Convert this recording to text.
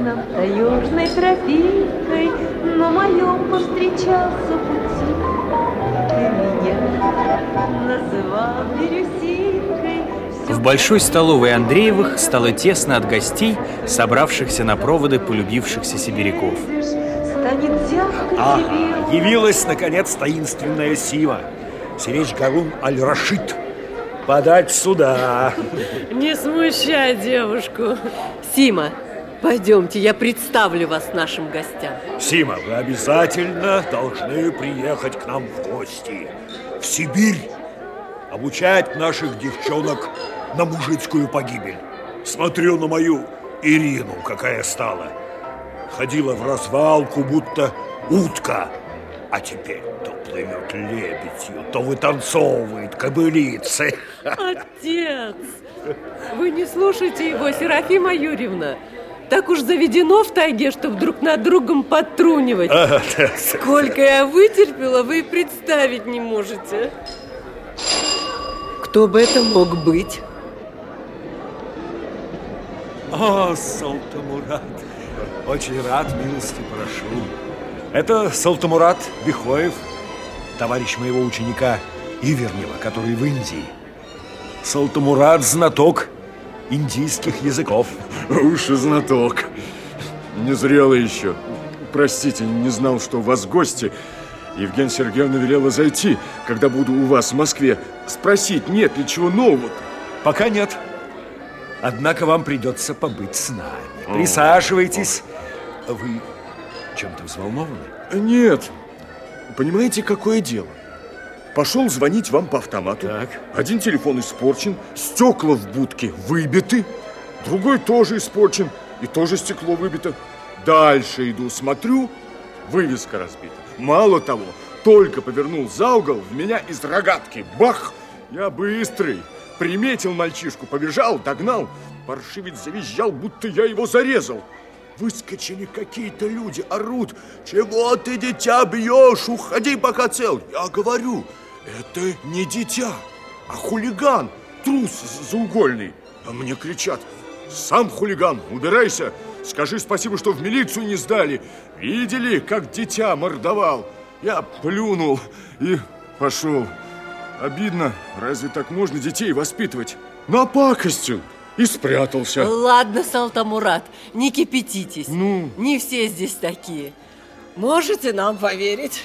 нам таежной тропинкой На моем повстречался пути. Ты меня называл бирюсинкой. В большой столовой Андреевых стало тесно от гостей, собравшихся на проводы полюбившихся сибиряков. Станет зябко Ага, тебе. явилась, наконец, таинственная Сива. Сиречь Гарун Аль-Рашид. Подать сюда. Не смущай девушку. Сима, пойдемте, я представлю вас нашим гостям. Сима, вы обязательно должны приехать к нам в гости. В Сибирь. Обучать наших девчонок на мужицкую погибель. Смотрю на мою Ирину, какая стала. Ходила в развалку, будто утка. А теперь то плывет лебедью, то вытанцовывает кобылицы. Отец, вы не слушайте его, Серафима Юрьевна. Так уж заведено в тайге, чтоб друг над другом подтрунивать. А, да. Сколько я вытерпела, вы и представить не можете. Кто бы это мог быть? О, Салтамурат, очень рад, милости прошу. Это Салтамурат Бехоев, товарищ моего ученика Ивернева, который в Индии. Салтамурат знаток индийских языков. Уж и знаток. Незрелый еще. Простите, не знал, что у вас гости. Евгения Сергеевна велела зайти, когда буду у вас в Москве. Спросить, нет ли чего нового Пока нет. Однако вам придется побыть с нами. Присаживайтесь. Вы чем-то взволнованы? Нет. Понимаете, какое дело? Пошел звонить вам по автомату. Так. Один телефон испорчен, стекла в будке выбиты, другой тоже испорчен, и тоже стекло выбито. Дальше иду, смотрю, вывеска разбита. Мало того, только повернул за угол, в меня из рогатки. Бах! Я быстрый. Приметил мальчишку, побежал, догнал. Паршивец завизжал, будто я его зарезал. Выскочили какие-то люди, орут. Чего ты, дитя, бьешь? Уходи, пока цел. Я говорю, это не дитя, а хулиган, трус заугольный. А мне кричат, сам хулиган, убирайся. Скажи спасибо, что в милицию не сдали. Видели, как дитя мордовал? Я плюнул и пошел. Обидно, разве так можно детей воспитывать? Напакостил и спрятался. Ладно, Салтамурат, не кипятитесь. Ну? Не все здесь такие. Можете нам поверить?